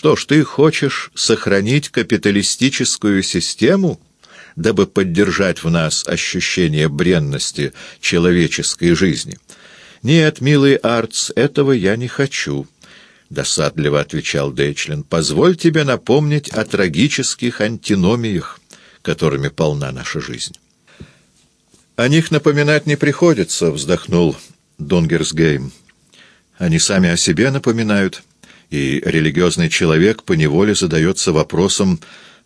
Что ж, ты хочешь сохранить капиталистическую систему, дабы поддержать в нас ощущение бренности человеческой жизни? Нет, милый Арц, этого я не хочу. — досадливо отвечал Дейчлин, — позволь тебе напомнить о трагических антиномиях, которыми полна наша жизнь. — О них напоминать не приходится, — вздохнул Донгерсгейм. — Они сами о себе напоминают, и религиозный человек поневоле задается вопросом,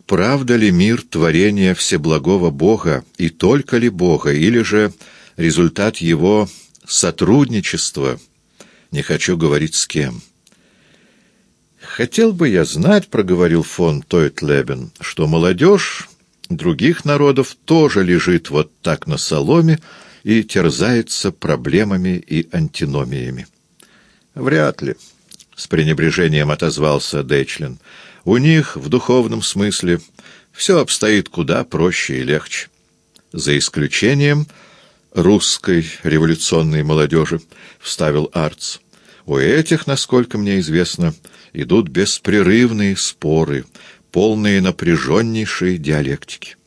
правда ли мир творения Всеблагого Бога и только ли Бога, или же результат его сотрудничества, не хочу говорить с кем. — «Хотел бы я знать, — проговорил фон Тойтлебен, — что молодежь других народов тоже лежит вот так на соломе и терзается проблемами и антиномиями». «Вряд ли», — с пренебрежением отозвался Дейчлин. «У них, в духовном смысле, все обстоит куда проще и легче. За исключением русской революционной молодежи», — вставил Арц. «У этих, насколько мне известно, — идут беспрерывные споры, полные напряженнейшей диалектики.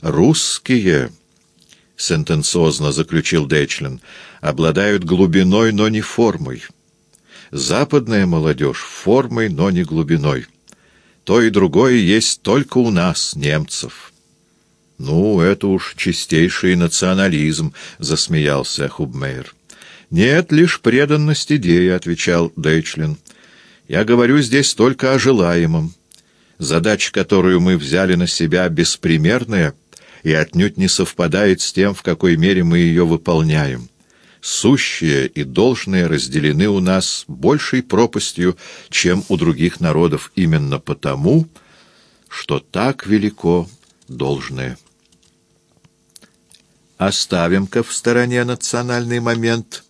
«Русские», — сентенциозно заключил Дечлин, — «обладают глубиной, но не формой. Западная молодежь — формой, но не глубиной. То и другое есть только у нас, немцев». «Ну, это уж чистейший национализм», — засмеялся Хубмейер. «Нет, лишь преданность идеи», — отвечал Дейчлин. Я говорю здесь только о желаемом. Задача, которую мы взяли на себя, беспримерная и отнюдь не совпадает с тем, в какой мере мы ее выполняем. Сущее и должное разделены у нас большей пропастью, чем у других народов, именно потому, что так велико должное. Оставим-ка в стороне национальный момент.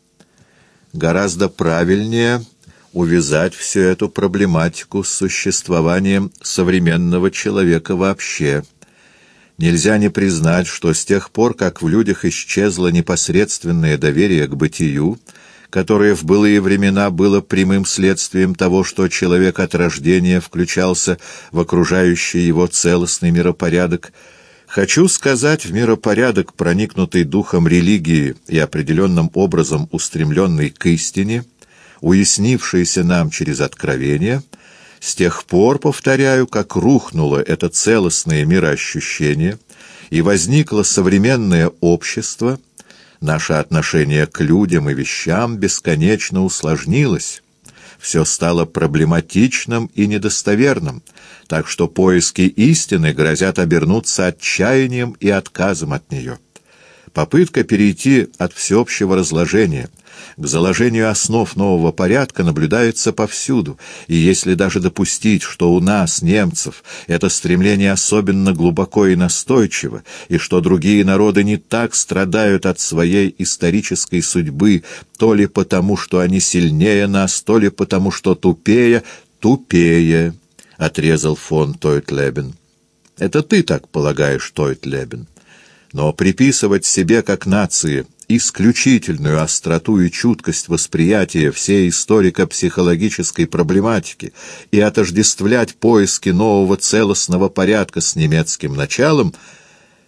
Гораздо правильнее — увязать всю эту проблематику с существованием современного человека вообще. Нельзя не признать, что с тех пор, как в людях исчезло непосредственное доверие к бытию, которое в былые времена было прямым следствием того, что человек от рождения включался в окружающий его целостный миропорядок, Хочу сказать, в миропорядок, проникнутый духом религии и определенным образом устремленный к истине, уяснившееся нам через откровение, с тех пор, повторяю, как рухнуло это целостное мироощущение и возникло современное общество, наше отношение к людям и вещам бесконечно усложнилось, все стало проблематичным и недостоверным, так что поиски истины грозят обернуться отчаянием и отказом от нее. Попытка перейти от всеобщего разложения к заложению основ нового порядка наблюдается повсюду, и если даже допустить, что у нас, немцев, это стремление особенно глубоко и настойчиво, и что другие народы не так страдают от своей исторической судьбы, то ли потому, что они сильнее нас, то ли потому, что тупее, тупее, — отрезал фон Тойтлебен. Это ты так полагаешь, Тойтлебен но приписывать себе как нации исключительную остроту и чуткость восприятия всей историко-психологической проблематики и отождествлять поиски нового целостного порядка с немецким началом,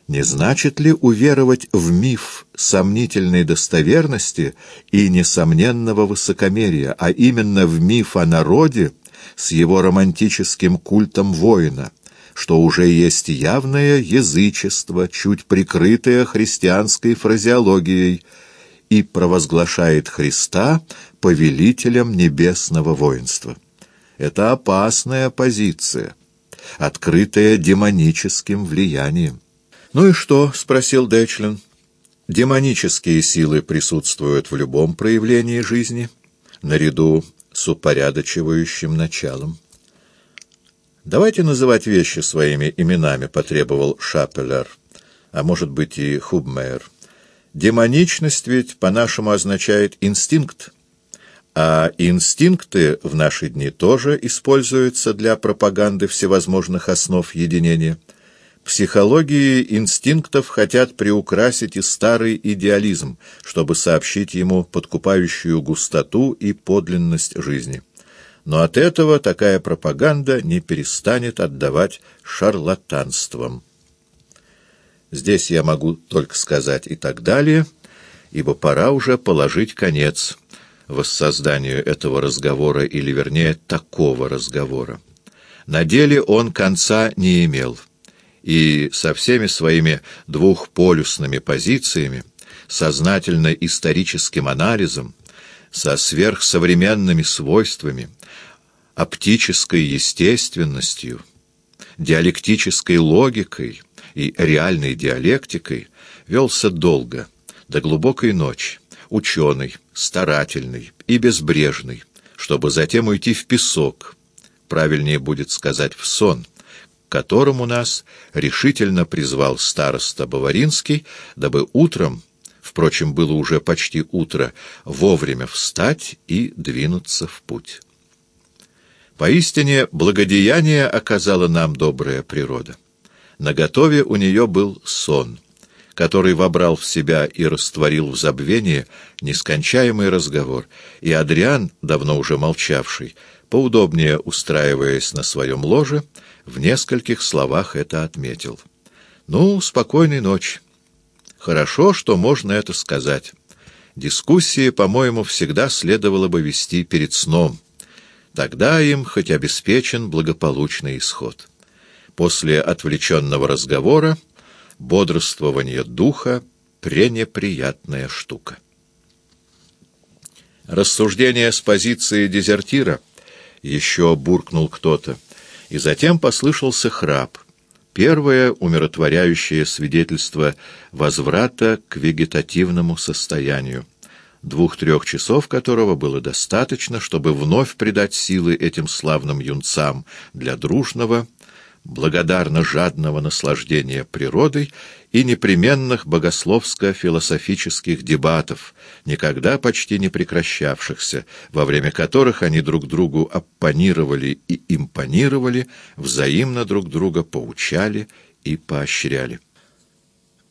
не значит ли уверовать в миф сомнительной достоверности и несомненного высокомерия, а именно в миф о народе с его романтическим культом воина, что уже есть явное язычество, чуть прикрытое христианской фразеологией, и провозглашает Христа повелителем небесного воинства. Это опасная позиция, открытая демоническим влиянием. «Ну и что?» — спросил Дечлин. «Демонические силы присутствуют в любом проявлении жизни, наряду с упорядочивающим началом. «Давайте называть вещи своими именами», — потребовал Шапелер, а может быть и Хубмейер. «Демоничность ведь по-нашему означает инстинкт, а инстинкты в наши дни тоже используются для пропаганды всевозможных основ единения. Психологии инстинктов хотят приукрасить и старый идеализм, чтобы сообщить ему подкупающую густоту и подлинность жизни. Но от этого такая пропаганда не перестанет отдавать шарлатанством. Здесь я могу только сказать и так далее, ибо пора уже положить конец воссозданию этого разговора, или, вернее, такого разговора. На деле он конца не имел, и со всеми своими двухполюсными позициями, сознательно-историческим анализом, со сверхсовременными свойствами, оптической естественностью, диалектической логикой и реальной диалектикой велся долго, до глубокой ночи, ученый, старательный и безбрежный, чтобы затем уйти в песок, правильнее будет сказать в сон, к которому нас решительно призвал староста Баваринский, дабы утром, впрочем, было уже почти утро, вовремя встать и двинуться в путь. Поистине, благодеяние оказала нам добрая природа. Наготове у нее был сон, который вобрал в себя и растворил в забвении нескончаемый разговор, и Адриан, давно уже молчавший, поудобнее устраиваясь на своем ложе, в нескольких словах это отметил. «Ну, спокойной ночи. Хорошо, что можно это сказать. Дискуссии, по-моему, всегда следовало бы вести перед сном» Тогда им хоть обеспечен благополучный исход. После отвлеченного разговора бодрствование духа — пренеприятная штука. Рассуждение с позиции дезертира еще буркнул кто-то, и затем послышался храп. Первое умиротворяющее свидетельство возврата к вегетативному состоянию двух-трех часов которого было достаточно, чтобы вновь придать силы этим славным юнцам для дружного, благодарно-жадного наслаждения природой и непременных богословско-философических дебатов, никогда почти не прекращавшихся, во время которых они друг другу оппонировали и импонировали, взаимно друг друга поучали и поощряли.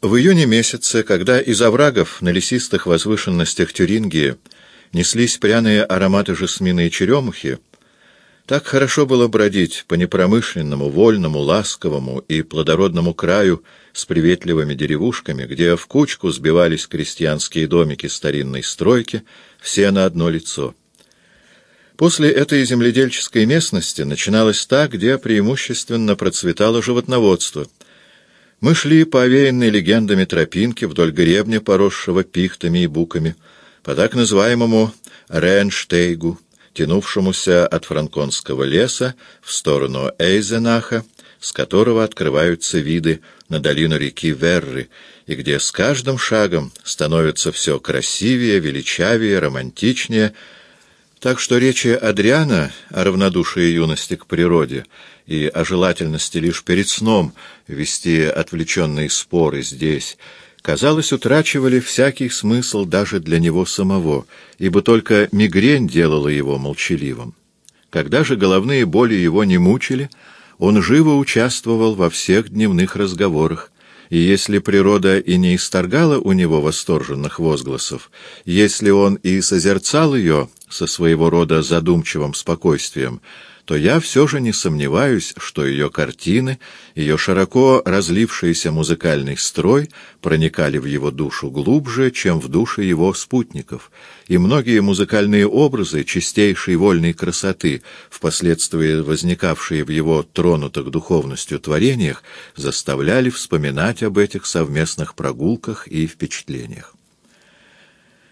В июне месяце, когда из оврагов на лесистых возвышенностях Тюрингии неслись пряные ароматы жасмина и черемухи, так хорошо было бродить по непромышленному, вольному, ласковому и плодородному краю с приветливыми деревушками, где в кучку сбивались крестьянские домики старинной стройки, все на одно лицо. После этой земледельческой местности начиналось та, где преимущественно процветало животноводство — мы шли по овеянной легендами тропинке вдоль гребня, поросшего пихтами и буками, по так называемому Ренштейгу, тянувшемуся от франконского леса в сторону Эйзенаха, с которого открываются виды на долину реки Верры, и где с каждым шагом становится все красивее, величавее, романтичнее, так что речи Адриана о равнодушии юности к природе — и о желательности лишь перед сном вести отвлеченные споры здесь, казалось, утрачивали всякий смысл даже для него самого, ибо только мигрень делала его молчаливым. Когда же головные боли его не мучили, он живо участвовал во всех дневных разговорах, и если природа и не исторгала у него восторженных возгласов, если он и созерцал ее со своего рода задумчивым спокойствием, то я все же не сомневаюсь, что ее картины, ее широко разлившийся музыкальный строй проникали в его душу глубже, чем в души его спутников, и многие музыкальные образы чистейшей вольной красоты, впоследствии возникавшие в его тронутых духовностью творениях, заставляли вспоминать об этих совместных прогулках и впечатлениях.